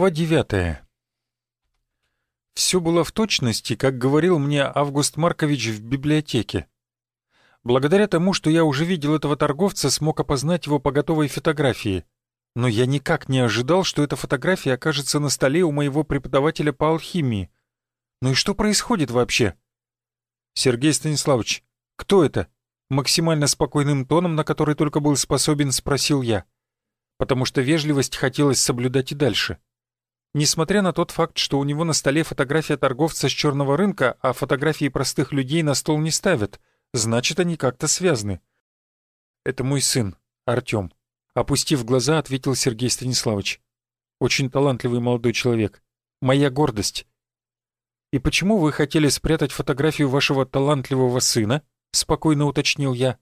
Глава девятая. Все было в точности, как говорил мне Август Маркович в библиотеке. Благодаря тому, что я уже видел этого торговца, смог опознать его по готовой фотографии. Но я никак не ожидал, что эта фотография окажется на столе у моего преподавателя по алхимии. Ну и что происходит вообще? Сергей Станиславович, кто это? Максимально спокойным тоном, на который только был способен, спросил я. Потому что вежливость хотелось соблюдать и дальше. Несмотря на тот факт, что у него на столе фотография торговца с черного рынка, а фотографии простых людей на стол не ставят, значит, они как-то связаны. «Это мой сын, Артем», — опустив глаза, ответил Сергей Станиславович. «Очень талантливый молодой человек. Моя гордость». «И почему вы хотели спрятать фотографию вашего талантливого сына?» — спокойно уточнил я.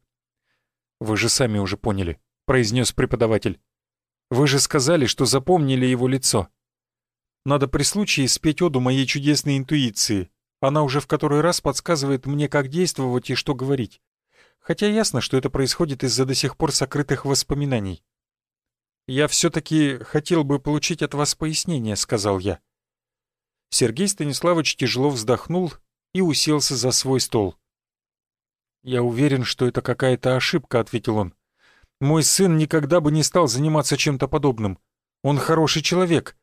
«Вы же сами уже поняли», — произнес преподаватель. «Вы же сказали, что запомнили его лицо. Надо при случае спеть оду моей чудесной интуиции. Она уже в который раз подсказывает мне, как действовать и что говорить. Хотя ясно, что это происходит из-за до сих пор сокрытых воспоминаний. «Я все-таки хотел бы получить от вас пояснение», — сказал я. Сергей Станиславович тяжело вздохнул и уселся за свой стол. «Я уверен, что это какая-то ошибка», — ответил он. «Мой сын никогда бы не стал заниматься чем-то подобным. Он хороший человек.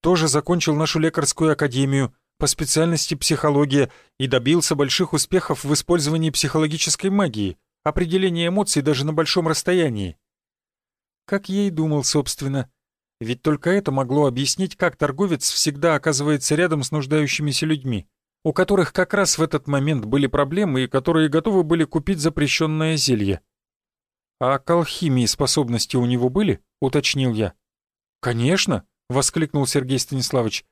Тоже закончил нашу лекарскую академию по специальности психология и добился больших успехов в использовании психологической магии, определения эмоций даже на большом расстоянии». Как я и думал, собственно. Ведь только это могло объяснить, как торговец всегда оказывается рядом с нуждающимися людьми у которых как раз в этот момент были проблемы и которые готовы были купить запрещенное зелье. «А к алхимии способности у него были?» — уточнил я. «Конечно!» — воскликнул Сергей Станиславович.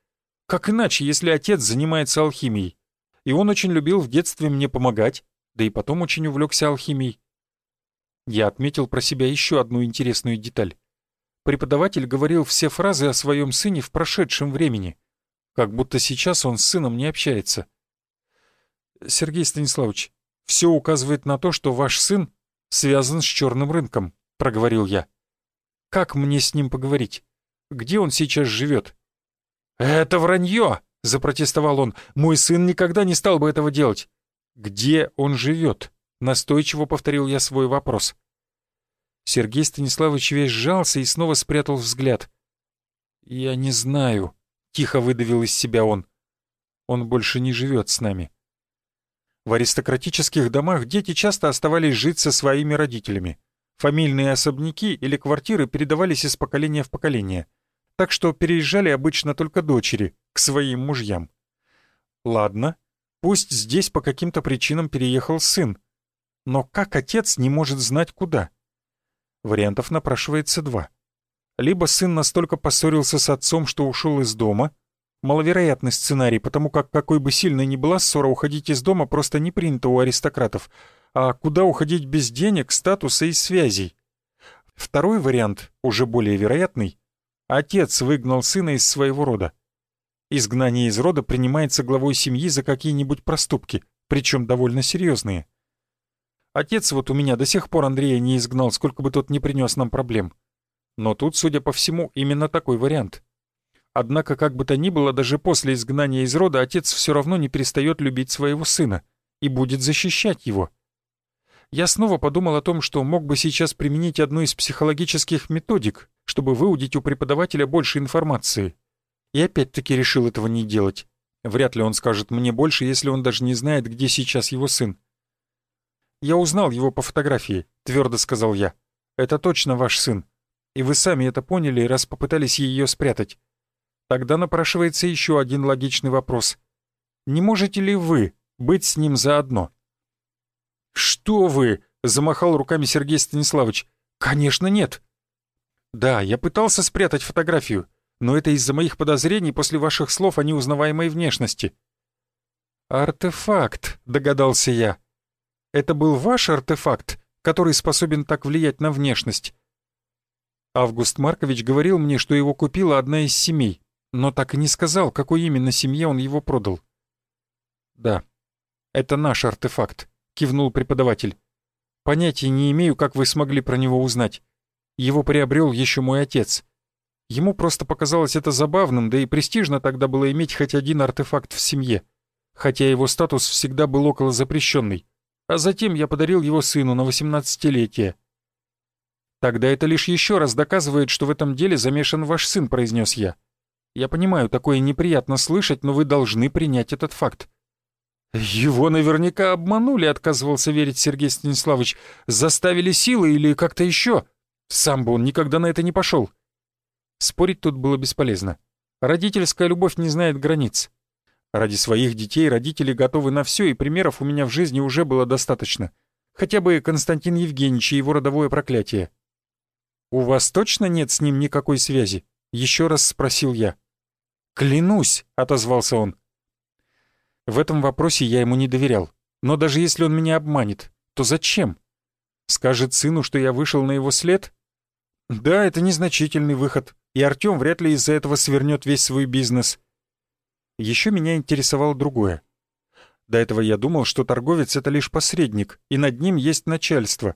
«Как иначе, если отец занимается алхимией? И он очень любил в детстве мне помогать, да и потом очень увлекся алхимией». Я отметил про себя еще одну интересную деталь. Преподаватель говорил все фразы о своем сыне в прошедшем времени — как будто сейчас он с сыном не общается. Сергей Станиславович, все указывает на то, что ваш сын связан с черным рынком, проговорил я. Как мне с ним поговорить? Где он сейчас живет? Это вранье! запротестовал он. Мой сын никогда не стал бы этого делать. Где он живет? Настойчиво повторил я свой вопрос. Сергей Станиславович весь сжался и снова спрятал взгляд. «Я не знаю», Тихо выдавил из себя он. Он больше не живет с нами. В аристократических домах дети часто оставались жить со своими родителями. Фамильные особняки или квартиры передавались из поколения в поколение. Так что переезжали обычно только дочери к своим мужьям. Ладно, пусть здесь по каким-то причинам переехал сын. Но как отец не может знать куда? Вариантов напрашивается два. Либо сын настолько поссорился с отцом, что ушел из дома. Маловероятный сценарий, потому как какой бы сильной ни была ссора, уходить из дома просто не принято у аристократов. А куда уходить без денег, статуса и связей? Второй вариант, уже более вероятный. Отец выгнал сына из своего рода. Изгнание из рода принимается главой семьи за какие-нибудь проступки, причем довольно серьезные. Отец вот у меня до сих пор Андрея не изгнал, сколько бы тот не принес нам проблем. Но тут, судя по всему, именно такой вариант. Однако, как бы то ни было, даже после изгнания из рода отец все равно не перестает любить своего сына и будет защищать его. Я снова подумал о том, что мог бы сейчас применить одну из психологических методик, чтобы выудить у преподавателя больше информации. И опять-таки решил этого не делать. Вряд ли он скажет мне больше, если он даже не знает, где сейчас его сын. «Я узнал его по фотографии», — твердо сказал я. «Это точно ваш сын и вы сами это поняли, раз попытались ее спрятать. Тогда напрашивается еще один логичный вопрос. Не можете ли вы быть с ним заодно? «Что вы?» — замахал руками Сергей Станиславович. «Конечно нет». «Да, я пытался спрятать фотографию, но это из-за моих подозрений после ваших слов о неузнаваемой внешности». «Артефакт», — догадался я. «Это был ваш артефакт, который способен так влиять на внешность?» Август Маркович говорил мне, что его купила одна из семей, но так и не сказал, какой именно семье он его продал. «Да, это наш артефакт», — кивнул преподаватель. «Понятия не имею, как вы смогли про него узнать. Его приобрел еще мой отец. Ему просто показалось это забавным, да и престижно тогда было иметь хоть один артефакт в семье, хотя его статус всегда был около запрещенный. А затем я подарил его сыну на 18-летие. «Тогда это лишь еще раз доказывает, что в этом деле замешан ваш сын», — произнес я. «Я понимаю, такое неприятно слышать, но вы должны принять этот факт». «Его наверняка обманули», — отказывался верить Сергей Станиславович. «Заставили силы или как-то еще. Сам бы он никогда на это не пошел». Спорить тут было бесполезно. Родительская любовь не знает границ. Ради своих детей родители готовы на все, и примеров у меня в жизни уже было достаточно. Хотя бы Константин Евгеньевич и его родовое проклятие. «У вас точно нет с ним никакой связи?» — еще раз спросил я. «Клянусь», — отозвался он. В этом вопросе я ему не доверял. Но даже если он меня обманет, то зачем? Скажет сыну, что я вышел на его след? Да, это незначительный выход, и Артём вряд ли из-за этого свернет весь свой бизнес. Еще меня интересовало другое. До этого я думал, что торговец — это лишь посредник, и над ним есть начальство.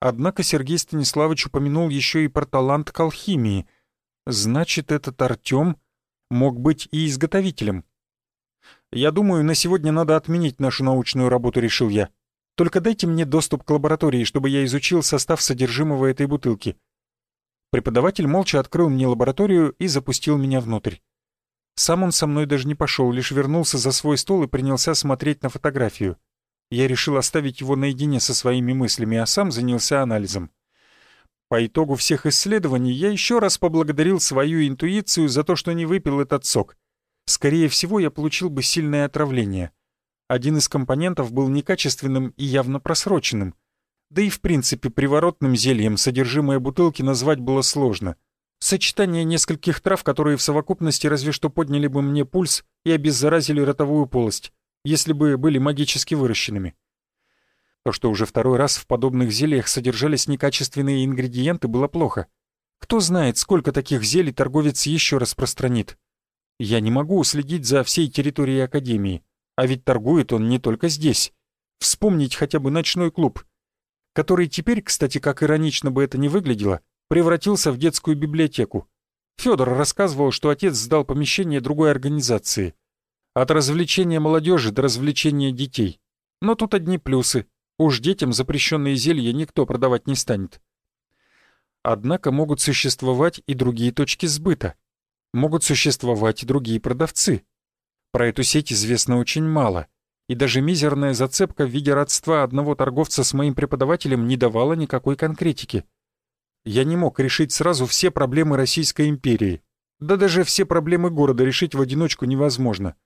Однако Сергей Станиславович упомянул еще и про талант к алхимии. Значит, этот Артём мог быть и изготовителем. «Я думаю, на сегодня надо отменить нашу научную работу», — решил я. «Только дайте мне доступ к лаборатории, чтобы я изучил состав содержимого этой бутылки». Преподаватель молча открыл мне лабораторию и запустил меня внутрь. Сам он со мной даже не пошел, лишь вернулся за свой стол и принялся смотреть на фотографию. Я решил оставить его наедине со своими мыслями, а сам занялся анализом. По итогу всех исследований я еще раз поблагодарил свою интуицию за то, что не выпил этот сок. Скорее всего, я получил бы сильное отравление. Один из компонентов был некачественным и явно просроченным. Да и в принципе приворотным зельем содержимое бутылки назвать было сложно. Сочетание нескольких трав, которые в совокупности разве что подняли бы мне пульс и обеззаразили ротовую полость, если бы были магически выращенными. То, что уже второй раз в подобных зельях содержались некачественные ингредиенты, было плохо. Кто знает, сколько таких зелий торговец еще распространит. Я не могу уследить за всей территорией Академии, а ведь торгует он не только здесь. Вспомнить хотя бы ночной клуб, который теперь, кстати, как иронично бы это ни выглядело, превратился в детскую библиотеку. Федор рассказывал, что отец сдал помещение другой организации. От развлечения молодежи до развлечения детей. Но тут одни плюсы. Уж детям запрещенные зелья никто продавать не станет. Однако могут существовать и другие точки сбыта могут существовать и другие продавцы. Про эту сеть известно очень мало, и даже мизерная зацепка в виде родства одного торговца с моим преподавателем не давала никакой конкретики. Я не мог решить сразу все проблемы Российской империи, да даже все проблемы города решить в одиночку невозможно.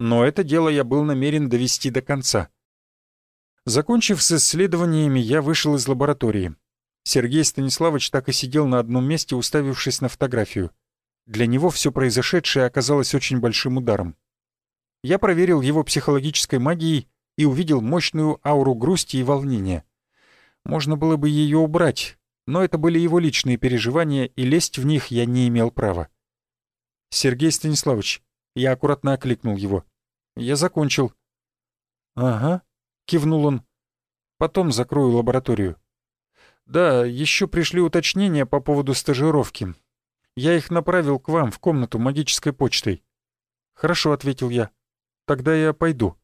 Но это дело я был намерен довести до конца. Закончив с исследованиями, я вышел из лаборатории. Сергей Станиславович так и сидел на одном месте, уставившись на фотографию. Для него все произошедшее оказалось очень большим ударом. Я проверил его психологической магией и увидел мощную ауру грусти и волнения. Можно было бы ее убрать, но это были его личные переживания, и лезть в них я не имел права. «Сергей Станиславович», я аккуратно окликнул его. «Я закончил». «Ага», — кивнул он. «Потом закрою лабораторию». «Да, еще пришли уточнения по поводу стажировки. Я их направил к вам в комнату магической почтой». «Хорошо», — ответил я. «Тогда я пойду».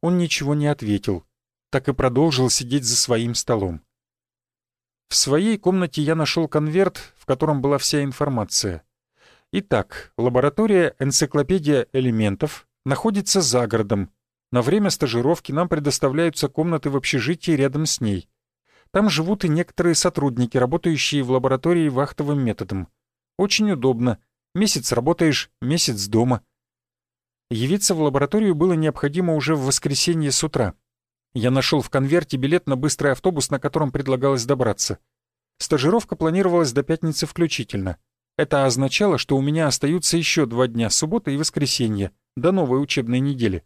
Он ничего не ответил, так и продолжил сидеть за своим столом. В своей комнате я нашел конверт, в котором была вся информация. Итак, лаборатория «Энциклопедия элементов» находится за городом. На время стажировки нам предоставляются комнаты в общежитии рядом с ней. Там живут и некоторые сотрудники, работающие в лаборатории вахтовым методом. Очень удобно. Месяц работаешь, месяц дома. Явиться в лабораторию было необходимо уже в воскресенье с утра. Я нашел в конверте билет на быстрый автобус, на котором предлагалось добраться. Стажировка планировалась до пятницы включительно. Это означало, что у меня остаются еще два дня, суббота и воскресенье, до новой учебной недели.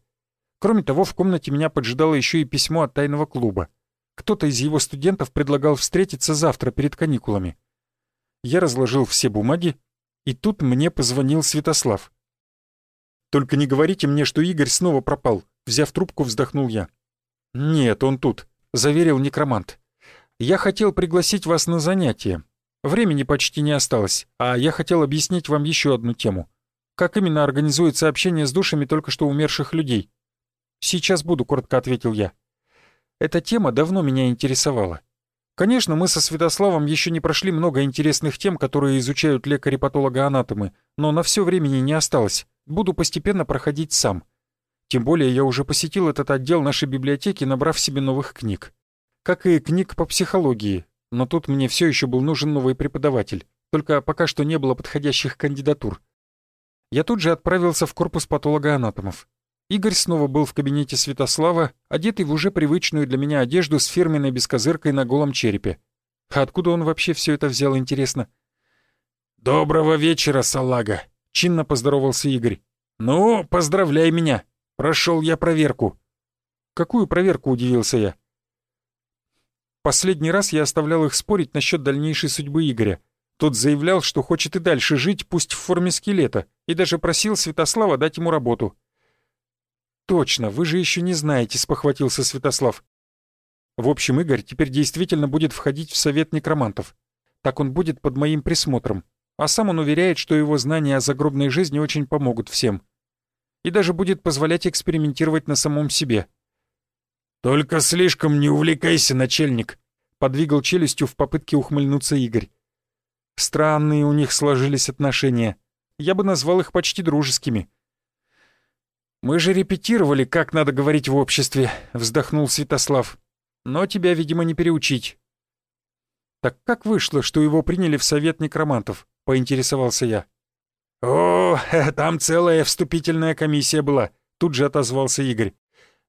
Кроме того, в комнате меня поджидало еще и письмо от тайного клуба. Кто-то из его студентов предлагал встретиться завтра перед каникулами я разложил все бумаги, и тут мне позвонил Святослав. «Только не говорите мне, что Игорь снова пропал», — взяв трубку, вздохнул я. «Нет, он тут», — заверил некромант. «Я хотел пригласить вас на занятие. Времени почти не осталось, а я хотел объяснить вам еще одну тему. Как именно организуется общение с душами только что умерших людей? Сейчас буду, коротко ответил я. Эта тема давно меня интересовала. Конечно, мы со Святославом еще не прошли много интересных тем, которые изучают лекари-патологоанатомы, но на все времени не осталось. Буду постепенно проходить сам. Тем более я уже посетил этот отдел нашей библиотеки, набрав себе новых книг. Как и книг по психологии, но тут мне все еще был нужен новый преподаватель, только пока что не было подходящих кандидатур. Я тут же отправился в корпус патологоанатомов. Игорь снова был в кабинете Святослава, одетый в уже привычную для меня одежду с фирменной бескозыркой на голом черепе. А откуда он вообще все это взял, интересно? «Доброго вечера, салага!» — чинно поздоровался Игорь. «Ну, поздравляй меня! Прошел я проверку!» «Какую проверку?» — удивился я. Последний раз я оставлял их спорить насчет дальнейшей судьбы Игоря. Тот заявлял, что хочет и дальше жить, пусть в форме скелета, и даже просил Святослава дать ему работу. «Точно, вы же еще не знаете», — спохватился Святослав. «В общем, Игорь теперь действительно будет входить в совет некромантов. Так он будет под моим присмотром. А сам он уверяет, что его знания о загробной жизни очень помогут всем. И даже будет позволять экспериментировать на самом себе». «Только слишком не увлекайся, начальник», — подвигал челюстью в попытке ухмыльнуться Игорь. Странные у них сложились отношения. Я бы назвал их почти дружескими. «Мы же репетировали, как надо говорить в обществе», — вздохнул Святослав. «Но тебя, видимо, не переучить». «Так как вышло, что его приняли в совет некромантов?» — поинтересовался я. «О, там целая вступительная комиссия была», — тут же отозвался Игорь.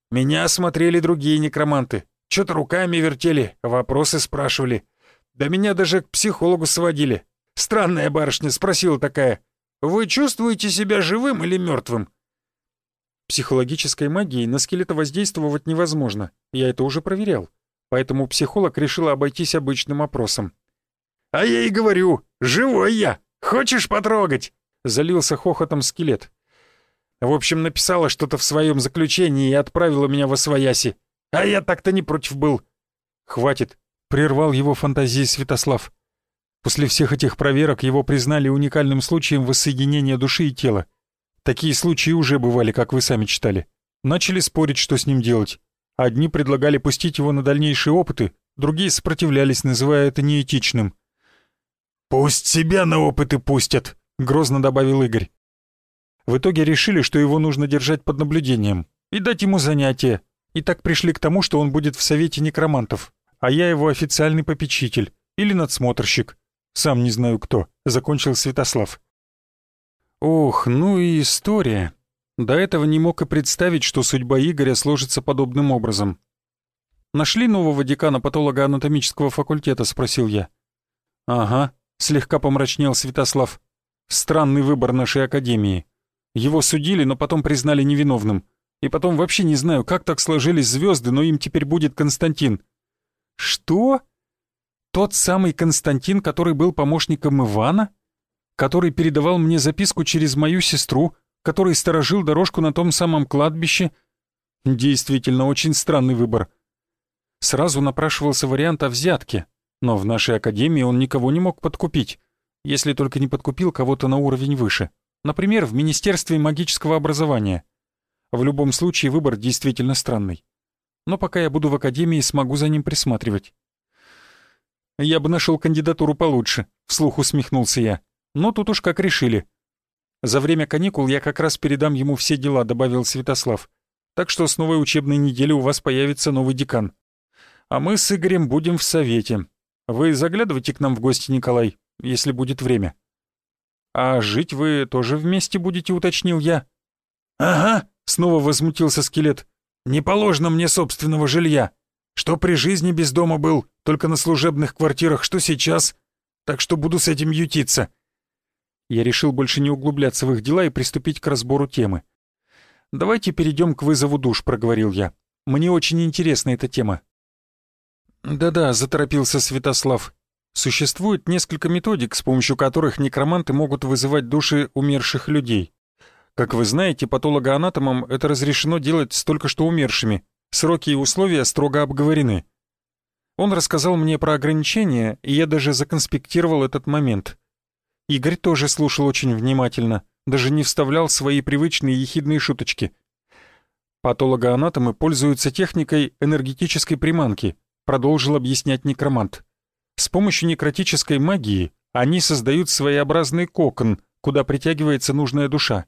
«Меня осмотрели другие некроманты. Что-то руками вертели, вопросы спрашивали. Да меня даже к психологу сводили. Странная барышня спросила такая, «Вы чувствуете себя живым или мертвым?» Психологической магией на скелета воздействовать невозможно, я это уже проверял. Поэтому психолог решил обойтись обычным опросом. «А я и говорю, живой я! Хочешь потрогать?» Залился хохотом скелет. В общем, написала что-то в своем заключении и отправила меня в освояси. А я так-то не против был. «Хватит», — прервал его фантазии Святослав. После всех этих проверок его признали уникальным случаем воссоединения души и тела. Такие случаи уже бывали, как вы сами читали. Начали спорить, что с ним делать. Одни предлагали пустить его на дальнейшие опыты, другие сопротивлялись, называя это неэтичным. «Пусть себя на опыты пустят», — грозно добавил Игорь. В итоге решили, что его нужно держать под наблюдением и дать ему занятия, и так пришли к тому, что он будет в Совете некромантов, а я его официальный попечитель или надсмотрщик. Сам не знаю кто, закончил Святослав. Ох, ну и история. До этого не мог и представить, что судьба Игоря сложится подобным образом. «Нашли нового декана патологоанатомического факультета?» — спросил я. «Ага», — слегка помрачнел Святослав. «Странный выбор нашей академии. Его судили, но потом признали невиновным. И потом вообще не знаю, как так сложились звезды, но им теперь будет Константин». «Что? Тот самый Константин, который был помощником Ивана?» который передавал мне записку через мою сестру, который сторожил дорожку на том самом кладбище. Действительно, очень странный выбор. Сразу напрашивался вариант о взятке, но в нашей академии он никого не мог подкупить, если только не подкупил кого-то на уровень выше, например, в Министерстве магического образования. В любом случае выбор действительно странный. Но пока я буду в академии, смогу за ним присматривать. «Я бы нашел кандидатуру получше», — вслух усмехнулся я. Но тут уж как решили. За время каникул я как раз передам ему все дела, добавил Святослав. Так что с новой учебной недели у вас появится новый декан. А мы с Игорем будем в совете. Вы заглядывайте к нам в гости, Николай, если будет время. А жить вы тоже вместе будете, уточнил я. Ага, снова возмутился скелет. Не положено мне собственного жилья. Что при жизни без дома был, только на служебных квартирах, что сейчас. Так что буду с этим ютиться. Я решил больше не углубляться в их дела и приступить к разбору темы. «Давайте перейдем к вызову душ», — проговорил я. «Мне очень интересна эта тема». «Да-да», — заторопился Святослав. «Существует несколько методик, с помощью которых некроманты могут вызывать души умерших людей. Как вы знаете, патологоанатомам это разрешено делать с только что умершими. Сроки и условия строго обговорены. Он рассказал мне про ограничения, и я даже законспектировал этот момент. Игорь тоже слушал очень внимательно, даже не вставлял свои привычные ехидные шуточки. Патологоанатомы пользуются техникой энергетической приманки, продолжил объяснять некромант. С помощью некротической магии они создают своеобразный кокон, куда притягивается нужная душа.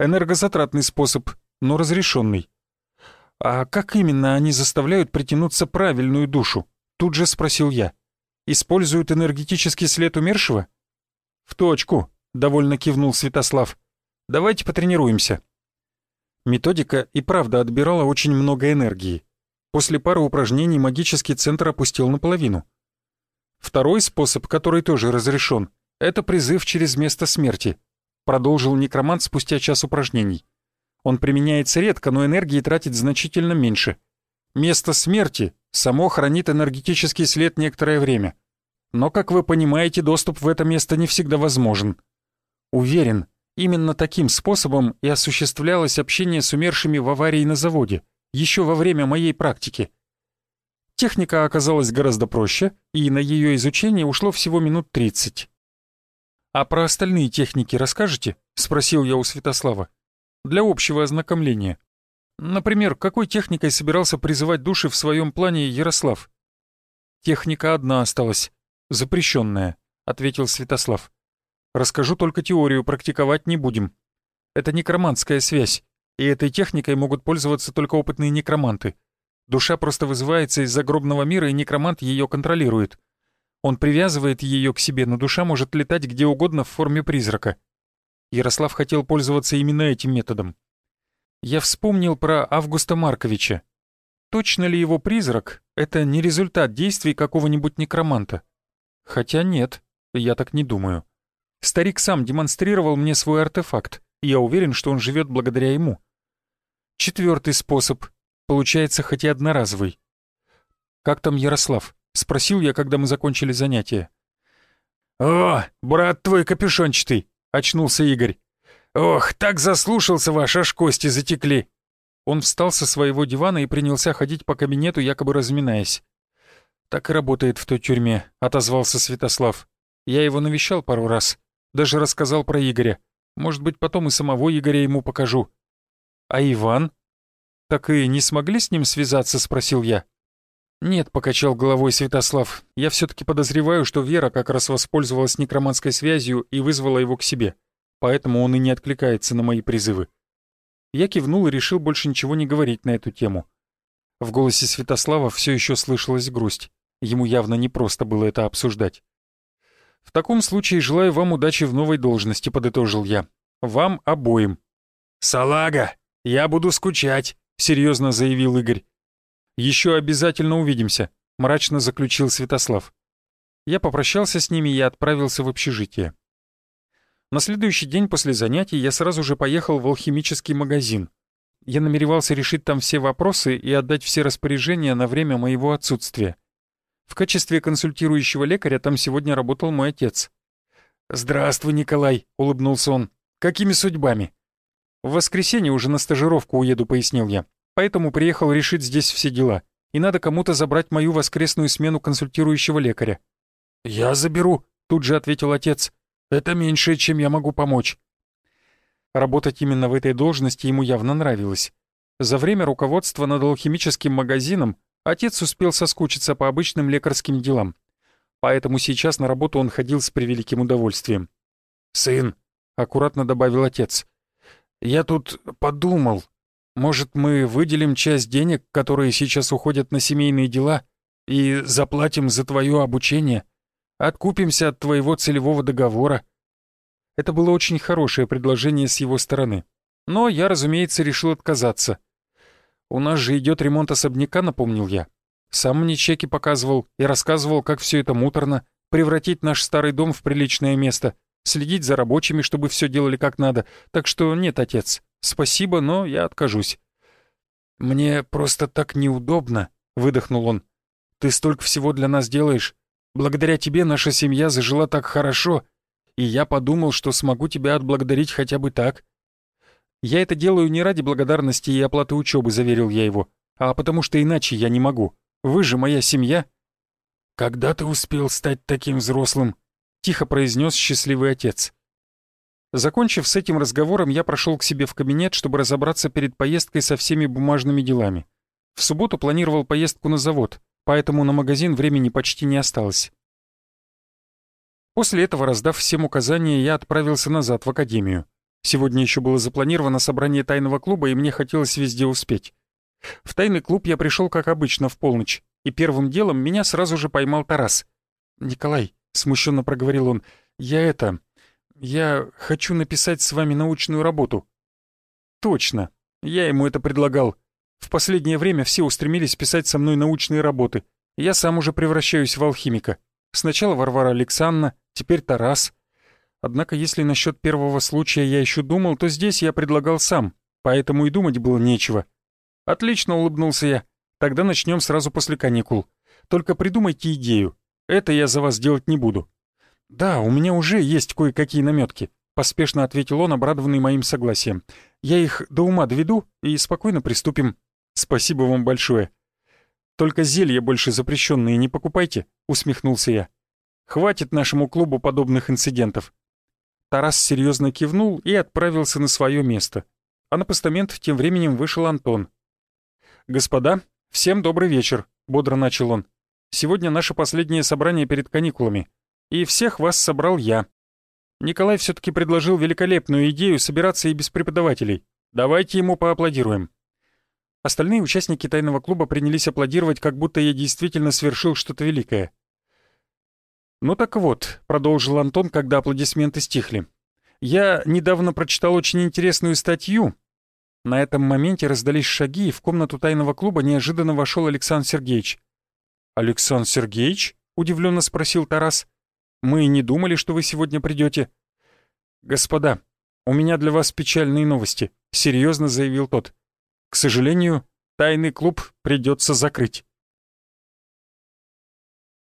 Энергозатратный способ, но разрешенный. А как именно они заставляют притянуться правильную душу? Тут же спросил я. «Используют энергетический след умершего?» «В точку», — довольно кивнул Святослав. «Давайте потренируемся». Методика и правда отбирала очень много энергии. После пары упражнений магический центр опустил наполовину. Второй способ, который тоже разрешен, это призыв через место смерти, продолжил некромант спустя час упражнений. Он применяется редко, но энергии тратит значительно меньше. Место смерти само хранит энергетический след некоторое время. Но, как вы понимаете, доступ в это место не всегда возможен. Уверен, именно таким способом и осуществлялось общение с умершими в аварии на заводе, еще во время моей практики. Техника оказалась гораздо проще, и на ее изучение ушло всего минут 30. «А про остальные техники расскажете?» — спросил я у Святослава. «Для общего ознакомления». Например, какой техникой собирался призывать души в своем плане Ярослав? Техника одна осталась, запрещенная, ответил Святослав. Расскажу только теорию, практиковать не будем. Это некромантская связь, и этой техникой могут пользоваться только опытные некроманты. Душа просто вызывается из загробного мира, и некромант ее контролирует. Он привязывает ее к себе, но душа может летать где угодно в форме призрака. Ярослав хотел пользоваться именно этим методом я вспомнил про Августа Марковича. Точно ли его призрак — это не результат действий какого-нибудь некроманта? Хотя нет, я так не думаю. Старик сам демонстрировал мне свой артефакт, и я уверен, что он живет благодаря ему. Четвертый способ, получается хоть и одноразовый. «Как там Ярослав?» — спросил я, когда мы закончили занятие. «О, брат твой капюшончатый!» — очнулся Игорь. «Ох, так заслушался ваш, аж кости затекли!» Он встал со своего дивана и принялся ходить по кабинету, якобы разминаясь. «Так и работает в той тюрьме», — отозвался Святослав. «Я его навещал пару раз. Даже рассказал про Игоря. Может быть, потом и самого Игоря ему покажу». «А Иван?» «Так и не смогли с ним связаться?» — спросил я. «Нет», — покачал головой Святослав. «Я все-таки подозреваю, что Вера как раз воспользовалась некроманской связью и вызвала его к себе поэтому он и не откликается на мои призывы. Я кивнул и решил больше ничего не говорить на эту тему. В голосе Святослава все еще слышалась грусть. Ему явно непросто было это обсуждать. «В таком случае желаю вам удачи в новой должности», — подытожил я. «Вам обоим». «Салага, я буду скучать», — серьезно заявил Игорь. «Еще обязательно увидимся», — мрачно заключил Святослав. Я попрощался с ними и отправился в общежитие. На следующий день после занятий я сразу же поехал в алхимический магазин. Я намеревался решить там все вопросы и отдать все распоряжения на время моего отсутствия. В качестве консультирующего лекаря там сегодня работал мой отец. «Здравствуй, Николай», — улыбнулся он. «Какими судьбами?» «В воскресенье уже на стажировку уеду», — пояснил я. «Поэтому приехал решить здесь все дела. И надо кому-то забрать мою воскресную смену консультирующего лекаря». «Я заберу», — тут же ответил отец. Это меньше, чем я могу помочь». Работать именно в этой должности ему явно нравилось. За время руководства над алхимическим магазином отец успел соскучиться по обычным лекарским делам. Поэтому сейчас на работу он ходил с превеликим удовольствием. «Сын», — аккуратно добавил отец, — «я тут подумал, может, мы выделим часть денег, которые сейчас уходят на семейные дела, и заплатим за твое обучение?» Откупимся от твоего целевого договора». Это было очень хорошее предложение с его стороны. Но я, разумеется, решил отказаться. «У нас же идет ремонт особняка», — напомнил я. Сам мне чеки показывал и рассказывал, как все это муторно, превратить наш старый дом в приличное место, следить за рабочими, чтобы все делали как надо. Так что нет, отец, спасибо, но я откажусь. «Мне просто так неудобно», — выдохнул он. «Ты столько всего для нас делаешь, Благодаря тебе наша семья зажила так хорошо, и я подумал, что смогу тебя отблагодарить хотя бы так. Я это делаю не ради благодарности и оплаты учебы, заверил я его, а потому что иначе я не могу. Вы же моя семья. «Когда ты успел стать таким взрослым?» — тихо произнес счастливый отец. Закончив с этим разговором, я прошел к себе в кабинет, чтобы разобраться перед поездкой со всеми бумажными делами. В субботу планировал поездку на завод, поэтому на магазин времени почти не осталось. После этого, раздав всем указания, я отправился назад в академию. Сегодня еще было запланировано собрание тайного клуба, и мне хотелось везде успеть. В тайный клуб я пришел, как обычно, в полночь, и первым делом меня сразу же поймал Тарас. «Николай», — смущенно проговорил он, — «я это... Я хочу написать с вами научную работу». «Точно. Я ему это предлагал. В последнее время все устремились писать со мной научные работы. Я сам уже превращаюсь в алхимика. Сначала Варвара Александровна, теперь Тарас. Однако, если насчет первого случая я еще думал, то здесь я предлагал сам, поэтому и думать было нечего. Отлично улыбнулся я. Тогда начнем сразу после каникул. Только придумайте идею. Это я за вас делать не буду. «Да, у меня уже есть кое-какие наметки», — поспешно ответил он, обрадованный моим согласием. «Я их до ума доведу и спокойно приступим. Спасибо вам большое». «Только зелья больше запрещенные не покупайте», — усмехнулся я. «Хватит нашему клубу подобных инцидентов». Тарас серьезно кивнул и отправился на свое место. А на постамент тем временем вышел Антон. «Господа, всем добрый вечер», — бодро начал он. «Сегодня наше последнее собрание перед каникулами и всех вас собрал я. Николай все-таки предложил великолепную идею собираться и без преподавателей. Давайте ему поаплодируем. Остальные участники тайного клуба принялись аплодировать, как будто я действительно совершил что-то великое. «Ну так вот», — продолжил Антон, когда аплодисменты стихли. «Я недавно прочитал очень интересную статью». На этом моменте раздались шаги, и в комнату тайного клуба неожиданно вошел Александр Сергеевич. «Александр Сергеевич?» — удивленно спросил Тарас. Мы не думали, что вы сегодня придете. Господа, у меня для вас печальные новости, серьезно заявил тот. К сожалению, тайный клуб придется закрыть.